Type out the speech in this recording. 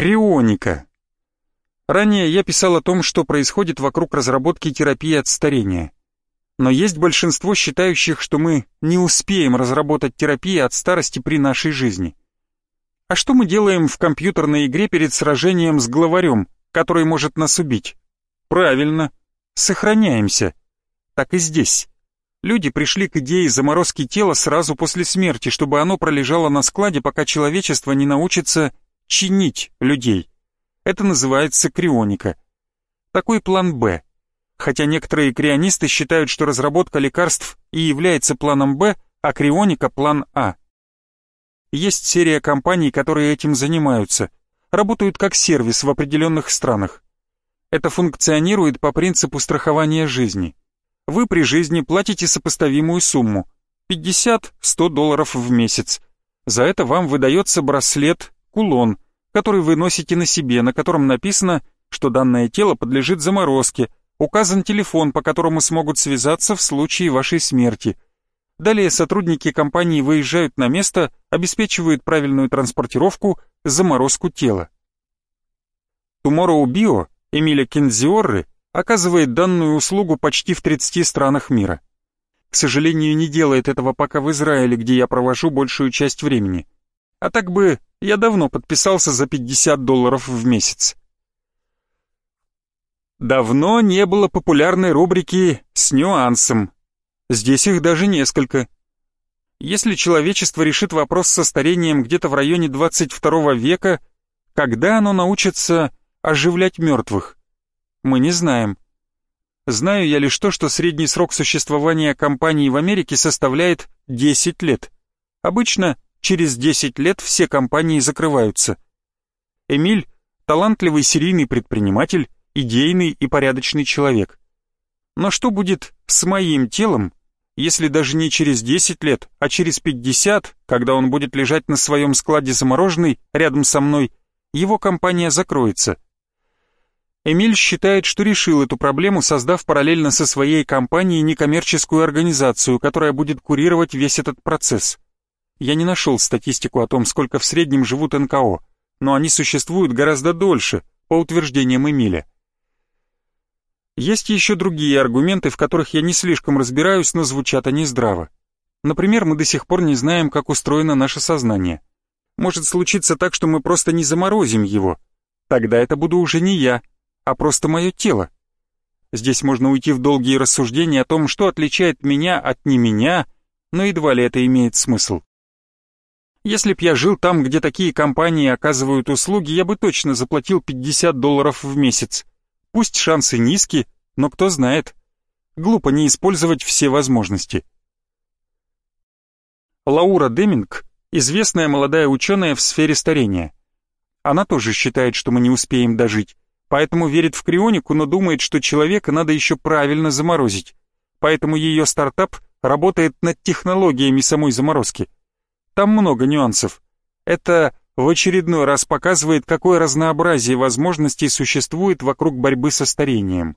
Крионика. Ранее я писал о том, что происходит вокруг разработки терапии от старения. Но есть большинство считающих, что мы не успеем разработать терапию от старости при нашей жизни. А что мы делаем в компьютерной игре перед сражением с главарем, который может нас убить? Правильно, сохраняемся. Так и здесь. Люди пришли к идее заморозки тела сразу после смерти, чтобы оно пролежало на складе, пока человечество не научится чинить людей. Это называется крионика. Такой план «Б». Хотя некоторые крионисты считают, что разработка лекарств и является планом «Б», а крионика – план «А». Есть серия компаний, которые этим занимаются, работают как сервис в определенных странах. Это функционирует по принципу страхования жизни. Вы при жизни платите сопоставимую сумму – 50-100 долларов в месяц. За это вам выдается браслет, кулон, который вы носите на себе, на котором написано, что данное тело подлежит заморозке, указан телефон, по которому смогут связаться в случае вашей смерти – Далее сотрудники компании выезжают на место, обеспечивают правильную транспортировку, заморозку тела. Tomorrow Bio Эмиля Кензиорры оказывает данную услугу почти в 30 странах мира. К сожалению, не делает этого пока в Израиле, где я провожу большую часть времени. А так бы я давно подписался за 50 долларов в месяц. Давно не было популярной рубрики «С нюансом», Здесь их даже несколько. Если человечество решит вопрос со старением где-то в районе 22 века, когда оно научится оживлять мертвых? Мы не знаем. Знаю я лишь то, что средний срок существования компании в Америке составляет 10 лет. Обычно через 10 лет все компании закрываются. Эмиль – талантливый серийный предприниматель, идейный и порядочный человек. Но что будет с моим телом, если даже не через 10 лет, а через 50, когда он будет лежать на своем складе замороженный рядом со мной, его компания закроется. Эмиль считает, что решил эту проблему, создав параллельно со своей компанией некоммерческую организацию, которая будет курировать весь этот процесс. Я не нашел статистику о том, сколько в среднем живут НКО, но они существуют гораздо дольше, по утверждениям Эмиля. Есть еще другие аргументы, в которых я не слишком разбираюсь, но звучат они здраво. Например, мы до сих пор не знаем, как устроено наше сознание. Может случиться так, что мы просто не заморозим его. Тогда это буду уже не я, а просто мое тело. Здесь можно уйти в долгие рассуждения о том, что отличает меня от не меня, но едва ли это имеет смысл. Если б я жил там, где такие компании оказывают услуги, я бы точно заплатил 50 долларов в месяц. Пусть шансы низкие, но кто знает. Глупо не использовать все возможности. Лаура Деминг – известная молодая ученая в сфере старения. Она тоже считает, что мы не успеем дожить, поэтому верит в крионику, но думает, что человека надо еще правильно заморозить. Поэтому ее стартап работает над технологиями самой заморозки. Там много нюансов. Это в очередной раз показывает, какое разнообразие возможностей существует вокруг борьбы со старением.